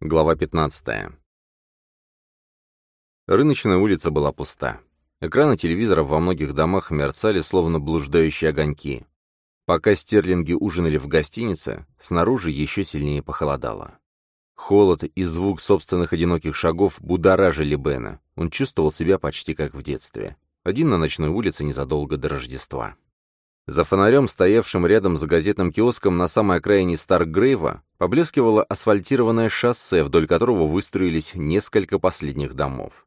Глава 15. Рыночная улица была пуста. Экраны телевизоров во многих домах мерцали, словно блуждающие огоньки. Пока стерлинги ужинали в гостинице, снаружи еще сильнее похолодало. Холод и звук собственных одиноких шагов будоражили Бена. Он чувствовал себя почти как в детстве. Один на ночной улице незадолго до Рождества. За фонарем, стоявшим рядом за газетным киоском на самой окраине Старкгрейва, поблескивало асфальтированное шоссе, вдоль которого выстроились несколько последних домов.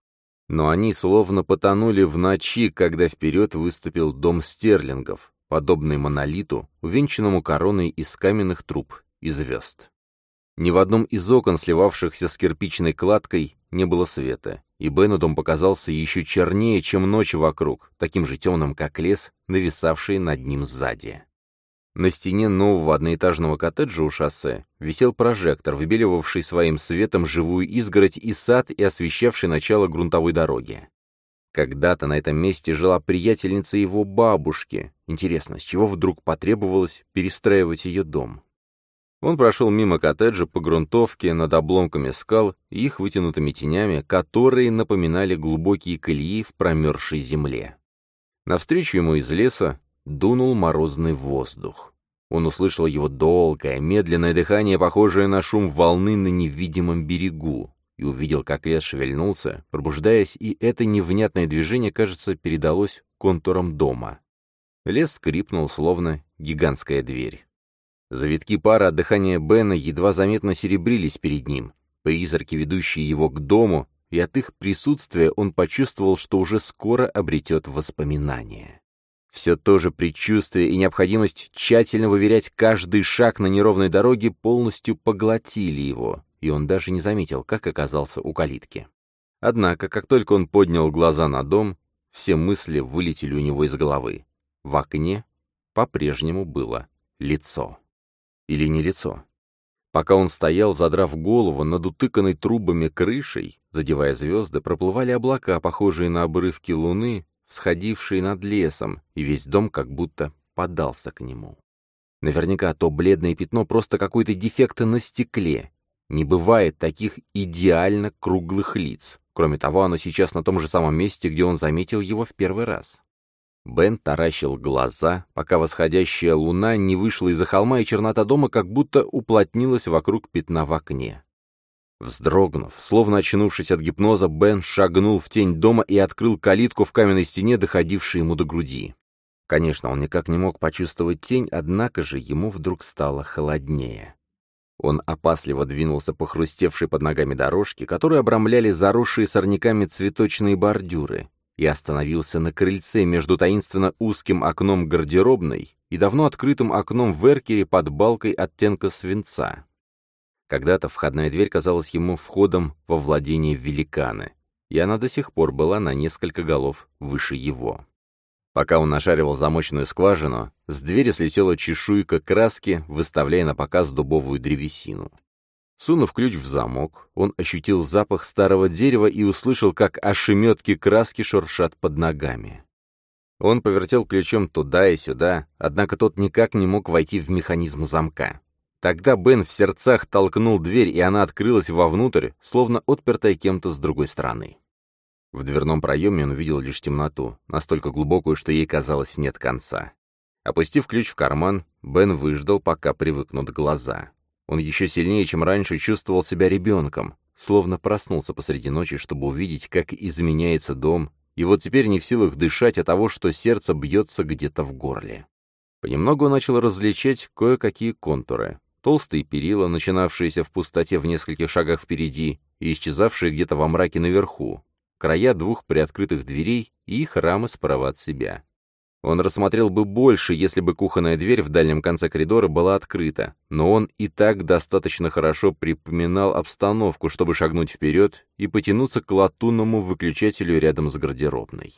Но они словно потонули в ночи, когда вперед выступил дом стерлингов, подобный монолиту, увенчанному короной из каменных труб и звезд. Ни в одном из окон, сливавшихся с кирпичной кладкой, не было света, и Бену дом показался еще чернее, чем ночь вокруг, таким же темным, как лес, нависавший над ним сзади. На стене нового одноэтажного коттеджа у шоссе висел прожектор, выбеливавший своим светом живую изгородь и сад и освещавший начало грунтовой дороги. Когда-то на этом месте жила приятельница его бабушки. Интересно, с чего вдруг потребовалось перестраивать ее дом? Он прошел мимо коттеджа по грунтовке над обломками скал и их вытянутыми тенями, которые напоминали глубокие колеи в промерзшей земле. Навстречу ему из леса дунул морозный воздух. Он услышал его долгое, медленное дыхание, похожее на шум волны на невидимом берегу, и увидел, как лес шевельнулся, пробуждаясь, и это невнятное движение, кажется, передалось контурам дома. Лес скрипнул, словно гигантская дверь. Завитки пара от дыхания Бена едва заметно серебрились перед ним. Призраки, ведущие его к дому, и от их присутствия он почувствовал, что уже скоро обретет воспоминания. Все то же предчувствие и необходимость тщательно выверять каждый шаг на неровной дороге полностью поглотили его, и он даже не заметил, как оказался у калитки. Однако, как только он поднял глаза на дом, все мысли вылетели у него из головы. В окне по-прежнему было лицо. Или не лицо. Пока он стоял, задрав голову над утыканной трубами крышей, задевая звезды, проплывали облака, похожие на обрывки луны, всходившие над лесом, и весь дом как будто подался к нему. Наверняка то бледное пятно просто какой-то дефект на стекле. Не бывает таких идеально круглых лиц. Кроме того, оно сейчас на том же самом месте, где он заметил его в первый раз. Бен таращил глаза, пока восходящая луна не вышла из-за холма, и чернота дома как будто уплотнилась вокруг пятна в окне. Вздрогнув, словно очнувшись от гипноза, Бен шагнул в тень дома и открыл калитку в каменной стене, доходившей ему до груди. Конечно, он никак не мог почувствовать тень, однако же ему вдруг стало холоднее. Он опасливо двинулся по хрустевшей под ногами дорожке, которые обрамляли заросшие сорняками цветочные бордюры, и остановился на крыльце между таинственно узким окном гардеробной и давно открытым окном в эркере под балкой оттенка свинца. Когда-то входная дверь казалась ему входом во владение великана, и она до сих пор была на несколько голов выше его. Пока он нашаривал замочную скважину, с двери слетела чешуйка краски, выставляя на показ дубовую древесину. Сунув ключ в замок, он ощутил запах старого дерева и услышал, как ошеметки краски шуршат под ногами. Он повертел ключом туда и сюда, однако тот никак не мог войти в механизм замка. Тогда Бен в сердцах толкнул дверь, и она открылась вовнутрь, словно отпертая кем-то с другой стороны. В дверном проеме он увидел лишь темноту, настолько глубокую, что ей казалось нет конца. Опустив ключ в карман, Бен выждал, пока привыкнут глаза. Он еще сильнее, чем раньше, чувствовал себя ребенком, словно проснулся посреди ночи, чтобы увидеть, как изменяется дом, и вот теперь не в силах дышать от того, что сердце бьется где-то в горле. Понемногу он начал различать кое-какие контуры. Толстые перила, начинавшиеся в пустоте в нескольких шагах впереди и исчезавшие где-то во мраке наверху, края двух приоткрытых дверей и их рамы справа от себя. Он рассмотрел бы больше, если бы кухонная дверь в дальнем конце коридора была открыта, но он и так достаточно хорошо припоминал обстановку, чтобы шагнуть вперед и потянуться к латунному выключателю рядом с гардеробной.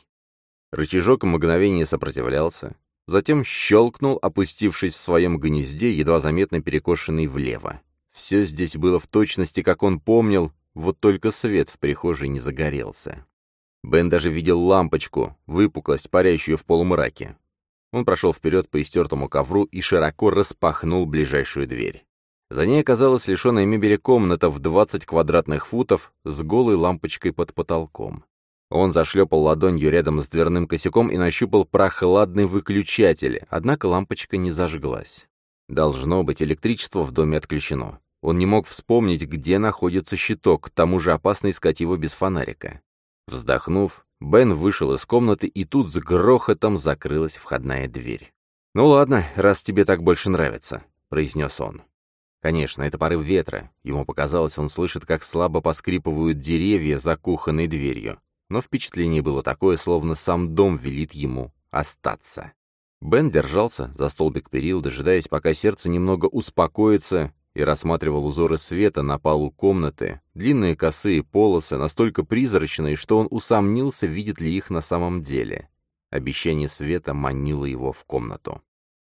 Рычажок мгновение сопротивлялся, затем щелкнул, опустившись в своем гнезде, едва заметно перекошенный влево. Все здесь было в точности, как он помнил, вот только свет в прихожей не загорелся. Бен даже видел лампочку, выпуклость, парящую в полумраке. Он прошел вперед по истертому ковру и широко распахнул ближайшую дверь. За ней оказалась лишенная мебели комната в 20 квадратных футов с голой лампочкой под потолком. Он зашлепал ладонью рядом с дверным косяком и нащупал прохладный выключатель, однако лампочка не зажглась. Должно быть, электричество в доме отключено. Он не мог вспомнить, где находится щиток, к тому же опасно искать его без фонарика. Вздохнув, Бен вышел из комнаты, и тут с грохотом закрылась входная дверь. «Ну ладно, раз тебе так больше нравится», — произнес он. Конечно, это порыв ветра. Ему показалось, он слышит, как слабо поскрипывают деревья за кухонной дверью. Но впечатление было такое, словно сам дом велит ему остаться. Бен держался за столбик перил, дожидаясь, пока сердце немного успокоится, и рассматривал узоры света на полу комнаты, длинные косые полосы, настолько призрачные, что он усомнился, видит ли их на самом деле. Обещание света манило его в комнату.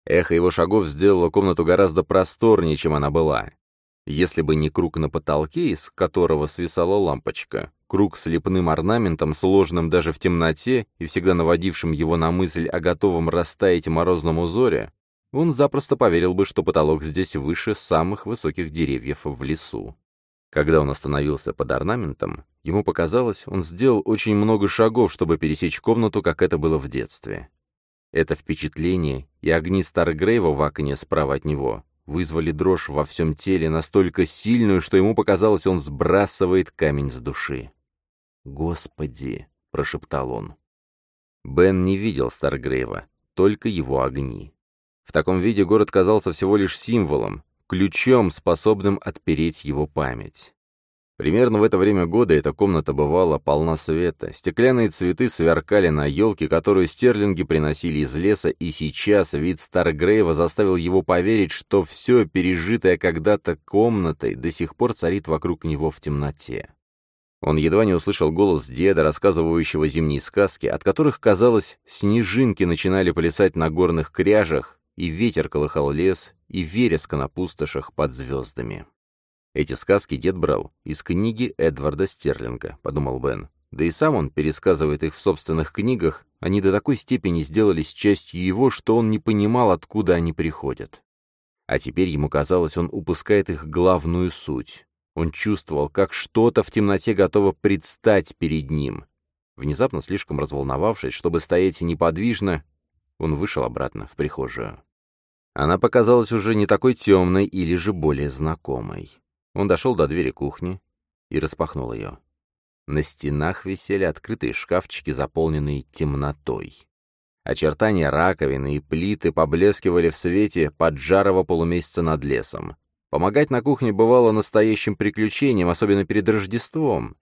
Эхо его шагов сделало комнату гораздо просторнее, чем она была. Если бы не круг на потолке, из которого свисала лампочка, круг с лепным орнаментом, сложным даже в темноте и всегда наводившим его на мысль о готовом растаять морозном узоре, он запросто поверил бы, что потолок здесь выше самых высоких деревьев в лесу. Когда он остановился под орнаментом, ему показалось, он сделал очень много шагов, чтобы пересечь комнату, как это было в детстве. Это впечатление и огни Старгрейва в окне справа от него вызвали дрожь во всем теле настолько сильную, что ему показалось, он сбрасывает камень с души. «Господи!» — прошептал он. Бен не видел Старгрейва, только его огни. В таком виде город казался всего лишь символом, ключом, способным отпереть его память. Примерно в это время года эта комната бывала полна света, стеклянные цветы сверкали на елке, которую стерлинги приносили из леса, и сейчас вид Старгрейва заставил его поверить, что все, пережитое когда-то комнатой, до сих пор царит вокруг него в темноте. Он едва не услышал голос деда, рассказывающего зимние сказки, от которых, казалось, снежинки начинали плясать на горных кряжах, и ветер колыхал лес, и вереска на пустошах под звездами. Эти сказки дед брал из книги Эдварда Стерлинга, подумал Бен. Да и сам он пересказывает их в собственных книгах, они до такой степени сделались частью его, что он не понимал, откуда они приходят. А теперь ему казалось, он упускает их главную суть. Он чувствовал, как что-то в темноте готово предстать перед ним. Внезапно, слишком разволновавшись, чтобы стоять неподвижно, он вышел обратно в прихожую. Она показалась уже не такой темной или же более знакомой. Он дошел до двери кухни и распахнул ее. На стенах висели открытые шкафчики, заполненные темнотой. Очертания раковины и плиты поблескивали в свете поджарого полумесяца над лесом. Помогать на кухне бывало настоящим приключением, особенно перед Рождеством.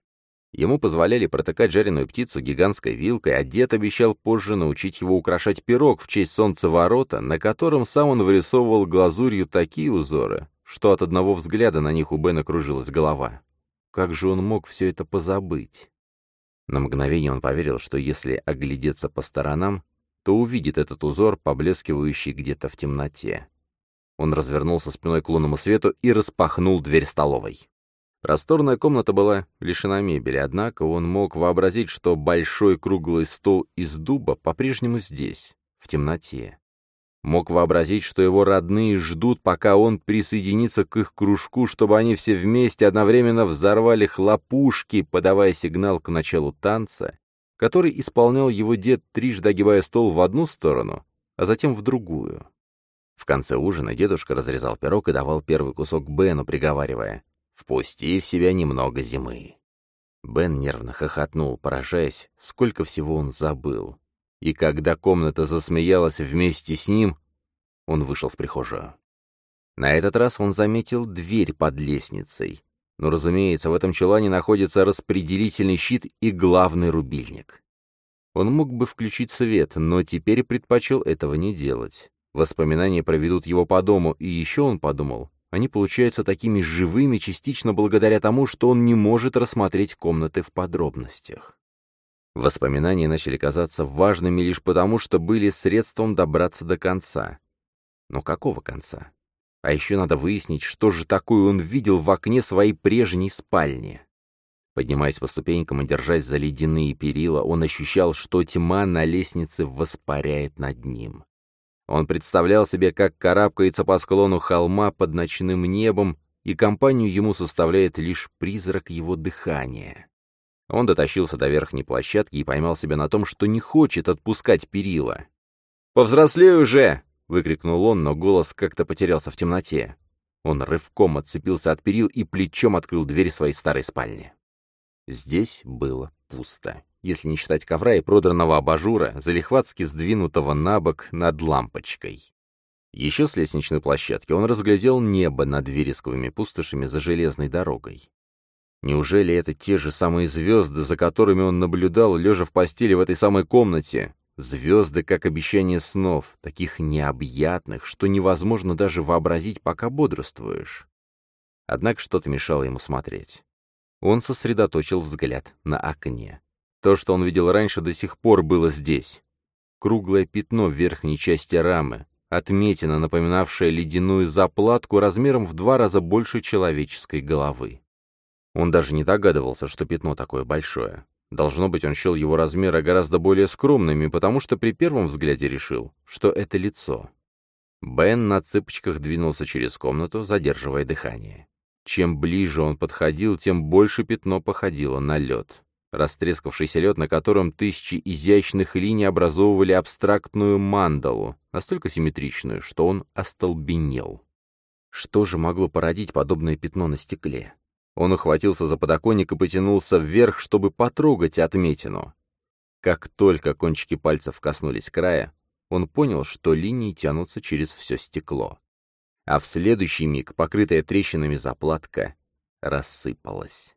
Ему позволяли протыкать жареную птицу гигантской вилкой, а дед обещал позже научить его украшать пирог в честь солнцеворота, на котором сам он вырисовывал глазурью такие узоры, что от одного взгляда на них у Бена кружилась голова. Как же он мог все это позабыть? На мгновение он поверил, что если оглядеться по сторонам, то увидит этот узор, поблескивающий где-то в темноте. Он развернулся спиной к лунному свету и распахнул дверь столовой. Просторная комната была лишена мебели, однако он мог вообразить, что большой круглый стол из дуба по-прежнему здесь, в темноте. Мог вообразить, что его родные ждут, пока он присоединится к их кружку, чтобы они все вместе одновременно взорвали хлопушки, подавая сигнал к началу танца, который исполнял его дед, трижды огибая стол в одну сторону, а затем в другую. В конце ужина дедушка разрезал пирог и давал первый кусок Бену, приговаривая Впусти в себя немного зимы. Бен нервно хохотнул, поражаясь, сколько всего он забыл. И когда комната засмеялась вместе с ним, он вышел в прихожую. На этот раз он заметил дверь под лестницей. Но, разумеется, в этом чулане находится распределительный щит и главный рубильник. Он мог бы включить свет, но теперь предпочел этого не делать. Воспоминания проведут его по дому, и еще он подумал, они получаются такими живыми частично благодаря тому, что он не может рассмотреть комнаты в подробностях. Воспоминания начали казаться важными лишь потому, что были средством добраться до конца. Но какого конца? А еще надо выяснить, что же такое он видел в окне своей прежней спальни. Поднимаясь по ступенькам и держась за ледяные перила, он ощущал, что тьма на лестнице воспаряет над ним. Он представлял себе, как карабкается по склону холма под ночным небом, и компанию ему составляет лишь призрак его дыхания. Он дотащился до верхней площадки и поймал себя на том, что не хочет отпускать перила. «Повзрослей уже!» — выкрикнул он, но голос как-то потерялся в темноте. Он рывком отцепился от перил и плечом открыл дверь своей старой спальни. Здесь было пусто, если не считать ковра и продранного абажура, залихватски сдвинутого на бок над лампочкой. Еще с лестничной площадки он разглядел небо над вересковыми пустошами за железной дорогой. Неужели это те же самые звезды, за которыми он наблюдал, лежа в постели в этой самой комнате? Звезды, как обещание снов, таких необъятных, что невозможно даже вообразить, пока бодрствуешь. Однако что-то мешало ему смотреть. Он сосредоточил взгляд на окне. То, что он видел раньше, до сих пор было здесь. Круглое пятно в верхней части рамы, отметина, напоминавшая ледяную заплатку размером в два раза больше человеческой головы. Он даже не догадывался, что пятно такое большое. Должно быть, он счел его размеры гораздо более скромными, потому что при первом взгляде решил, что это лицо. Бен на цыпочках двинулся через комнату, задерживая дыхание. Чем ближе он подходил, тем больше пятно походило на лед. Растрескавшийся лед, на котором тысячи изящных линий образовывали абстрактную мандалу, настолько симметричную, что он остолбенел. Что же могло породить подобное пятно на стекле? Он ухватился за подоконник и потянулся вверх, чтобы потрогать отметину. Как только кончики пальцев коснулись края, он понял, что линии тянутся через все стекло. А в следующий миг покрытая трещинами заплатка рассыпалась.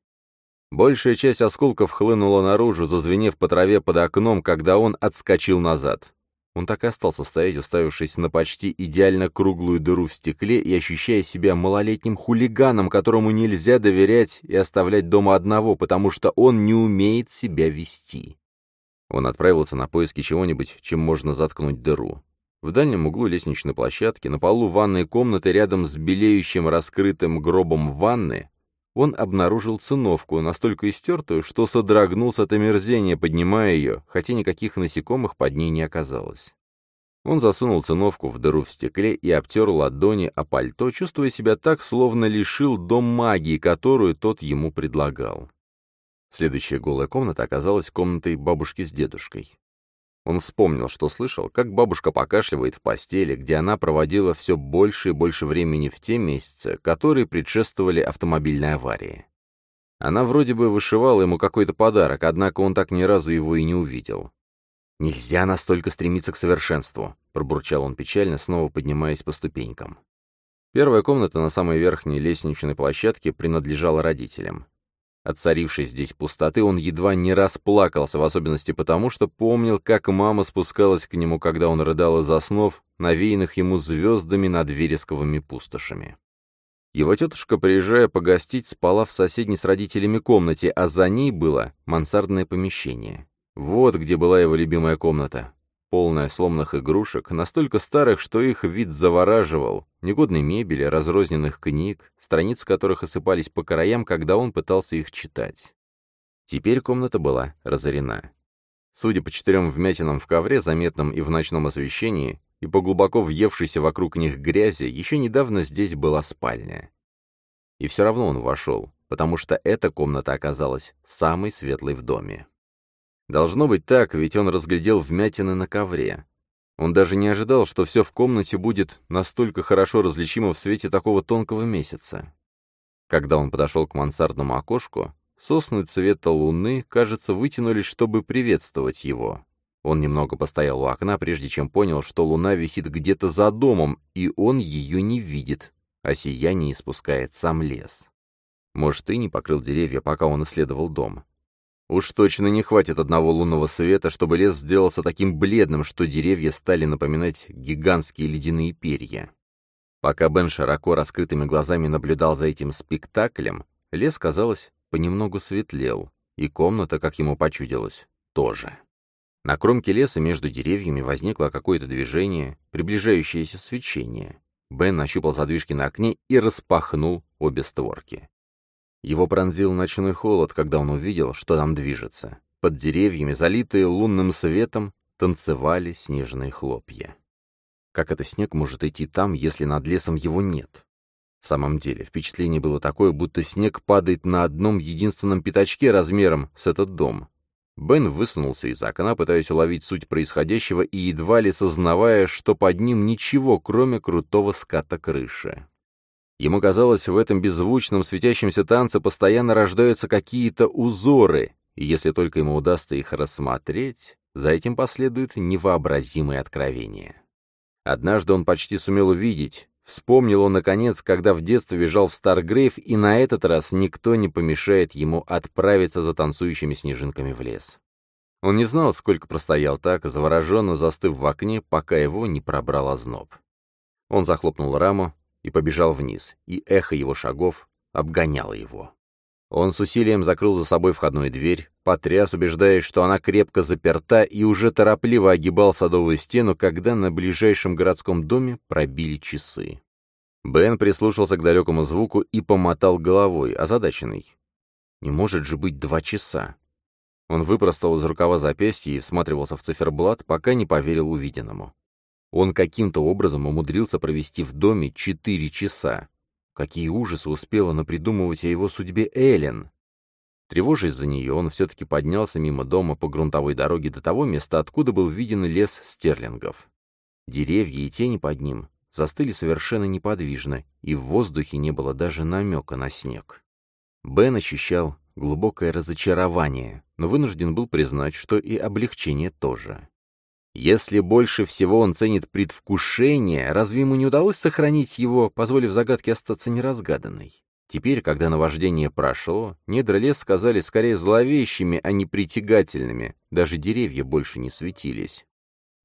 Большая часть осколков хлынула наружу, зазвенев по траве под окном, когда он отскочил назад. Он так и остался стоять, уставившись на почти идеально круглую дыру в стекле и ощущая себя малолетним хулиганом, которому нельзя доверять и оставлять дома одного, потому что он не умеет себя вести. Он отправился на поиски чего-нибудь, чем можно заткнуть дыру. В дальнем углу лестничной площадки, на полу ванной комнаты, рядом с белеющим раскрытым гробом ванны, он обнаружил циновку, настолько истертую, что содрогнулся от омерзения, поднимая ее, хотя никаких насекомых под ней не оказалось. Он засунул циновку в дыру в стекле и обтер ладони о пальто, чувствуя себя так, словно лишил дом магии, которую тот ему предлагал. Следующая голая комната оказалась комнатой бабушки с дедушкой. Он вспомнил, что слышал, как бабушка покашливает в постели, где она проводила все больше и больше времени в те месяцы, которые предшествовали автомобильной аварии. Она вроде бы вышивала ему какой-то подарок, однако он так ни разу его и не увидел. «Нельзя настолько стремиться к совершенству», — пробурчал он печально, снова поднимаясь по ступенькам. Первая комната на самой верхней лестничной площадке принадлежала родителям. От царившей здесь пустоты он едва не расплакался, в особенности потому, что помнил, как мама спускалась к нему, когда он рыдал из основ, навеянных ему звездами над вересковыми пустошами. Его тетушка, приезжая погостить, спала в соседней с родителями комнате, а за ней было мансардное помещение. Вот где была его любимая комната полная сломанных игрушек, настолько старых, что их вид завораживал, негодной мебели, разрозненных книг, страницы которых осыпались по краям, когда он пытался их читать. Теперь комната была разорена. Судя по четырем вмятинам в ковре, заметным и в ночном освещении, и по глубоко въевшейся вокруг них грязи, еще недавно здесь была спальня. И все равно он вошел, потому что эта комната оказалась самой светлой в доме. Должно быть так, ведь он разглядел вмятины на ковре. Он даже не ожидал, что все в комнате будет настолько хорошо различимо в свете такого тонкого месяца. Когда он подошел к мансардному окошку, сосны цвета луны, кажется, вытянулись, чтобы приветствовать его. Он немного постоял у окна, прежде чем понял, что луна висит где-то за домом, и он ее не видит, а сияние испускает сам лес. Может, и не покрыл деревья, пока он исследовал дом. Уж точно не хватит одного лунного света, чтобы лес сделался таким бледным, что деревья стали напоминать гигантские ледяные перья. Пока Бен широко раскрытыми глазами наблюдал за этим спектаклем, лес, казалось, понемногу светлел, и комната, как ему почудилось, тоже. На кромке леса между деревьями возникло какое-то движение, приближающееся свечение. Бен нащупал задвижки на окне и распахнул обе створки. Его пронзил ночной холод, когда он увидел, что там движется. Под деревьями, залитые лунным светом, танцевали снежные хлопья. Как это снег может идти там, если над лесом его нет? В самом деле, впечатление было такое, будто снег падает на одном единственном пятачке размером с этот дом. Бен высунулся из окна, пытаясь уловить суть происходящего и едва ли сознавая, что под ним ничего, кроме крутого ската крыши. Ему казалось, в этом беззвучном светящемся танце постоянно рождаются какие-то узоры, и если только ему удастся их рассмотреть, за этим последует невообразимое откровение. Однажды он почти сумел увидеть, Вспомнил он, наконец, когда в детстве бежал в Старгрейв, и на этот раз никто не помешает ему отправиться за танцующими снежинками в лес. Он не знал, сколько простоял так, завороженно застыв в окне, пока его не пробрал озноб. Он захлопнул раму и побежал вниз, и эхо его шагов обгоняло его. Он с усилием закрыл за собой входную дверь, потряс, убеждаясь, что она крепко заперта, и уже торопливо огибал садовую стену, когда на ближайшем городском доме пробили часы. Бен прислушался к далекому звуку и помотал головой, озадаченный. Не может же быть два часа. Он выпростал из рукава запястья и всматривался в циферблат, пока не поверил увиденному. Он каким-то образом умудрился провести в доме четыре часа. Какие ужасы успела напридумывать о его судьбе Эллен. Тревожась за нее, он все-таки поднялся мимо дома по грунтовой дороге до того места, откуда был виден лес стерлингов. Деревья и тени под ним застыли совершенно неподвижно, и в воздухе не было даже намека на снег. Бен ощущал глубокое разочарование, но вынужден был признать, что и облегчение тоже. Если больше всего он ценит предвкушение, разве ему не удалось сохранить его, позволив загадке остаться неразгаданной? Теперь, когда наваждение прошло, недра лес сказали скорее зловещими, а не притягательными, даже деревья больше не светились.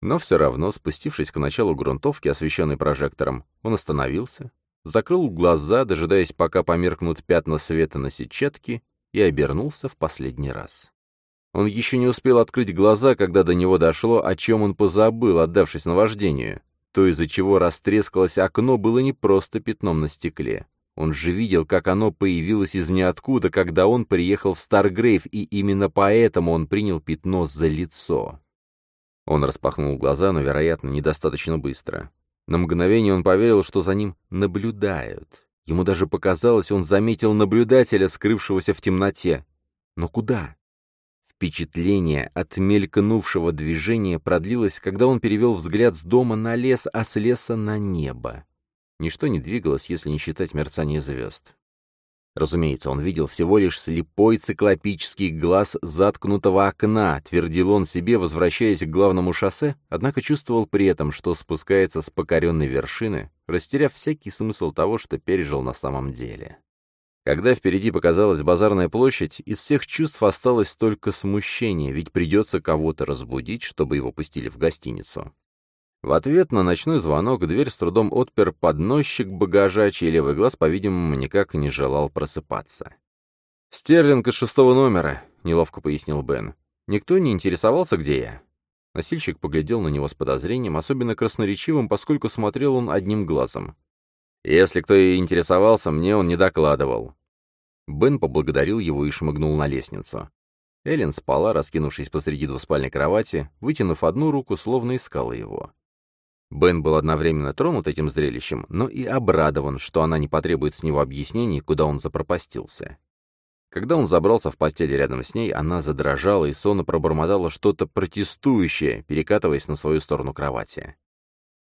Но все равно, спустившись к началу грунтовки, освещенной прожектором, он остановился, закрыл глаза, дожидаясь, пока померкнут пятна света на сетчатке, и обернулся в последний раз. Он еще не успел открыть глаза, когда до него дошло, о чем он позабыл, отдавшись наваждению. То, из-за чего растрескалось окно, было не просто пятном на стекле. Он же видел, как оно появилось из ниоткуда, когда он приехал в Старгрейв, и именно поэтому он принял пятно за лицо. Он распахнул глаза, но, вероятно, недостаточно быстро. На мгновение он поверил, что за ним наблюдают. Ему даже показалось, он заметил наблюдателя, скрывшегося в темноте. Но куда? Впечатление от мелькнувшего движения продлилось, когда он перевел взгляд с дома на лес, а с леса на небо. Ничто не двигалось, если не считать мерцание звезд. Разумеется, он видел всего лишь слепой циклопический глаз заткнутого окна, твердил он себе, возвращаясь к главному шоссе, однако чувствовал при этом, что спускается с покоренной вершины, растеряв всякий смысл того, что пережил на самом деле. Когда впереди показалась базарная площадь, из всех чувств осталось только смущение, ведь придется кого-то разбудить, чтобы его пустили в гостиницу. В ответ на ночной звонок дверь с трудом отпер подносчик багажа, чей левый глаз, по-видимому, никак не желал просыпаться. «Стерлинг из шестого номера», — неловко пояснил Бен. «Никто не интересовался, где я?» Носильщик поглядел на него с подозрением, особенно красноречивым, поскольку смотрел он одним глазом. «Если кто и интересовался, мне он не докладывал». Бен поблагодарил его и шмыгнул на лестницу. Эллен спала, раскинувшись посреди двуспальной кровати, вытянув одну руку, словно искала его. Бен был одновременно тронут этим зрелищем, но и обрадован, что она не потребует с него объяснений, куда он запропастился. Когда он забрался в постель рядом с ней, она задрожала и сонно пробормотала что-то протестующее, перекатываясь на свою сторону кровати.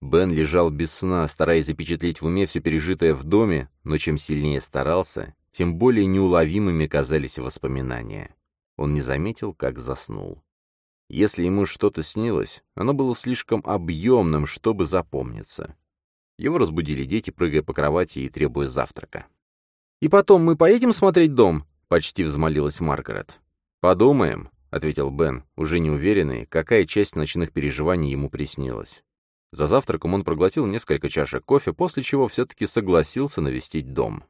Бен лежал без сна, стараясь запечатлеть в уме все пережитое в доме, но чем сильнее старался, тем более неуловимыми казались воспоминания. Он не заметил, как заснул. Если ему что-то снилось, оно было слишком объемным, чтобы запомниться. Его разбудили дети, прыгая по кровати и требуя завтрака. «И потом мы поедем смотреть дом?» — почти взмолилась Маргарет. «Подумаем», — ответил Бен, уже не уверенный, какая часть ночных переживаний ему приснилась. За завтраком он проглотил несколько чашек кофе, после чего все-таки согласился навестить дом.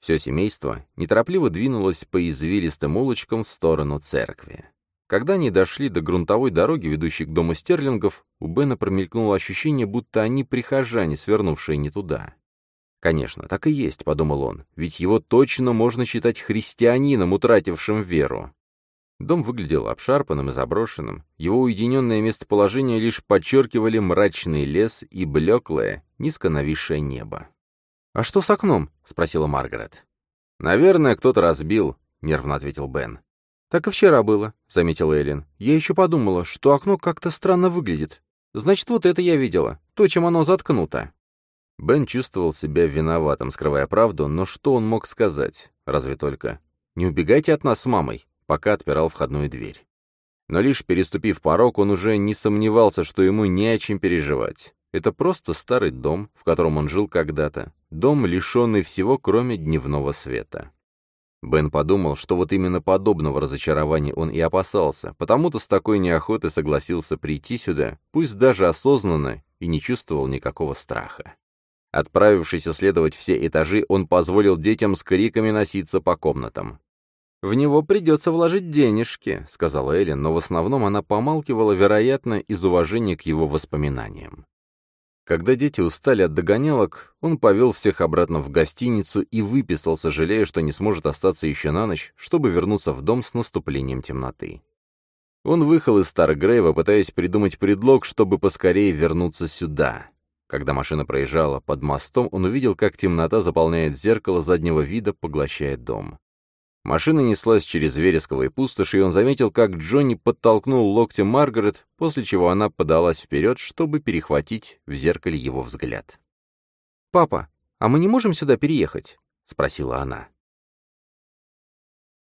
Все семейство неторопливо двинулось по извилистым улочкам в сторону церкви. Когда они дошли до грунтовой дороги, ведущей к дому Стерлингов, у Бена промелькнуло ощущение, будто они прихожане, свернувшие не туда. «Конечно, так и есть», — подумал он, — «ведь его точно можно считать христианином, утратившим веру». Дом выглядел обшарпанным и заброшенным. Его уединенное местоположение лишь подчеркивали мрачный лес и блеклое, низко нависшее небо. «А что с окном?» — спросила Маргарет. «Наверное, кто-то разбил», — нервно ответил Бен. «Так и вчера было», — заметила Эллен. «Я еще подумала, что окно как-то странно выглядит. Значит, вот это я видела, то, чем оно заткнуто». Бен чувствовал себя виноватым, скрывая правду, но что он мог сказать? Разве только «Не убегайте от нас с мамой» пока отпирал входную дверь. Но лишь переступив порог, он уже не сомневался, что ему не о чем переживать. Это просто старый дом, в котором он жил когда-то, дом, лишенный всего, кроме дневного света. Бен подумал, что вот именно подобного разочарования он и опасался, потому-то с такой неохотой согласился прийти сюда, пусть даже осознанно, и не чувствовал никакого страха. Отправившись исследовать все этажи, он позволил детям с криками носиться по комнатам. «В него придется вложить денежки», — сказала Эллен, но в основном она помалкивала, вероятно, из уважения к его воспоминаниям. Когда дети устали от догонялок, он повел всех обратно в гостиницу и выписался, жалея, что не сможет остаться еще на ночь, чтобы вернуться в дом с наступлением темноты. Он выехал из Старгрейва, пытаясь придумать предлог, чтобы поскорее вернуться сюда. Когда машина проезжала под мостом, он увидел, как темнота заполняет зеркало заднего вида, поглощая дом. Машина неслась через вересковые пустоши, и он заметил, как Джонни подтолкнул локтем Маргарет, после чего она подалась вперед, чтобы перехватить в зеркале его взгляд. «Папа, а мы не можем сюда переехать?» — спросила она.